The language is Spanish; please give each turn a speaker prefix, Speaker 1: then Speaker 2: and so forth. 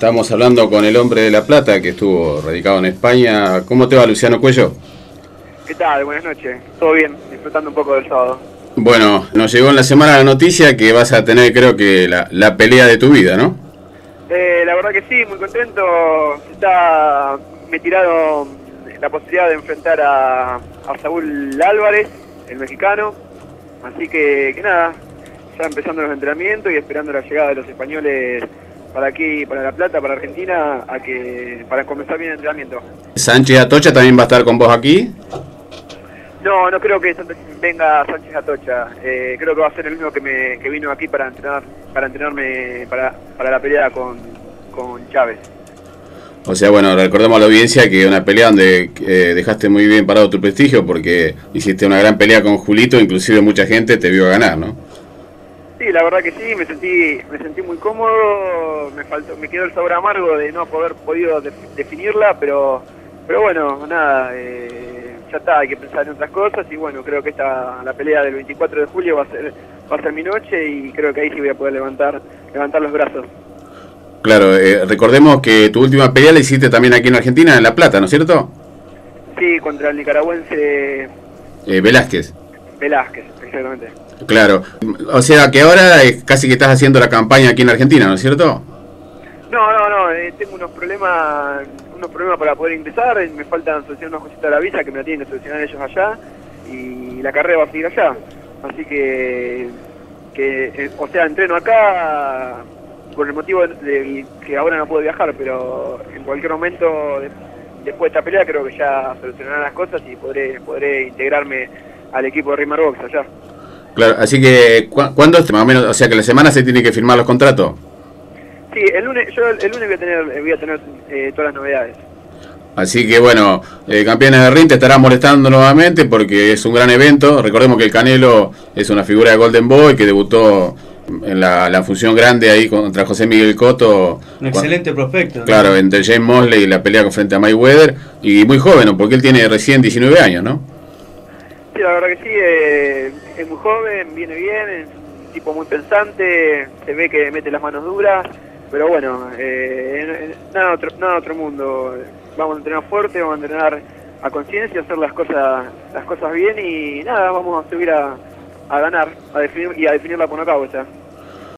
Speaker 1: Estamos hablando con el hombre de La Plata que estuvo radicado en España. ¿Cómo te va, Luciano Cuello?
Speaker 2: ¿Qué tal? Buenas noches. Todo bien, disfrutando un poco del sábado.
Speaker 1: Bueno, nos llegó en la semana la noticia que vas a tener, creo que, la, pelea de tu vida, ¿no?
Speaker 2: Eh, la verdad que sí, muy contento. Está, me tirado la posibilidad de enfrentar a, a Saúl Álvarez, el mexicano. Así que, que nada, ya empezando los entrenamientos y esperando la llegada de los españoles para aquí, para La Plata, para Argentina, a que para comenzar bien el entrenamiento.
Speaker 1: ¿Sánchez Atocha también va a estar con vos aquí?
Speaker 2: No, no creo que venga Sánchez Atocha. Eh, creo que va a ser el mismo que, me, que vino aquí para entrenar, para entrenarme para, para la pelea con, con Chávez.
Speaker 1: O sea, bueno, recordemos a la audiencia que una pelea donde eh, dejaste muy bien parado tu prestigio porque hiciste una gran pelea con Julito, inclusive mucha gente te vio ganar, ¿no?
Speaker 2: Sí, la verdad que sí, me sentí, me sentí muy cómodo, me faltó, me quedó el sabor amargo de no haber podido definirla, pero, pero bueno, nada, eh, ya está, hay que pensar en otras cosas y bueno, creo que esta, la pelea del 24 de julio va a ser, va a ser mi noche y creo que ahí sí voy a poder levantar, levantar los brazos.
Speaker 1: Claro, eh, recordemos que tu última pelea la hiciste también aquí en Argentina, en La Plata, ¿no es cierto?
Speaker 2: Sí, contra el nicaragüense
Speaker 1: eh, Velázquez.
Speaker 2: Velázquez, exactamente.
Speaker 1: Claro, o sea que ahora casi que estás haciendo la campaña aquí en Argentina, ¿no es cierto?
Speaker 2: No, no, no, eh, tengo unos problemas unos problemas para poder ingresar, me faltan solucionar unas cositas de la visa que me la tienen que solucionar ellos allá y la carrera va a seguir allá. Así que, que eh, o sea, entreno acá por el motivo de, que ahora no puedo viajar, pero en cualquier momento después de esta pelea creo que ya solucionarán las cosas y podré podré integrarme al equipo de Rimar Box allá.
Speaker 1: Claro, así que, ¿cuándo más o menos? O sea, que la semana se tiene que firmar los contratos.
Speaker 2: Sí, el lunes, yo el lunes voy a tener, voy a tener eh, todas las novedades.
Speaker 1: Así que bueno, eh, Campeones de Ring te estará molestando nuevamente porque es un gran evento. Recordemos que el Canelo es una figura de Golden Boy que debutó en la, función grande ahí contra José Miguel Cotto.
Speaker 3: Un excelente prospecto.
Speaker 1: Claro, entre James Mosley y la pelea frente a Mayweather. Y muy joven, porque él tiene recién 19 años, ¿no?
Speaker 2: Sí, la verdad que sí. Eh, es muy joven, viene bien, es un tipo muy pensante, se ve que mete las manos duras, pero bueno, eh, nada, otro, nada otro mundo. Vamos a entrenar fuerte, vamos a entrenar a conciencia, hacer las cosas las cosas bien y nada, vamos a subir a, a ganar a definir, y a definir la por ya.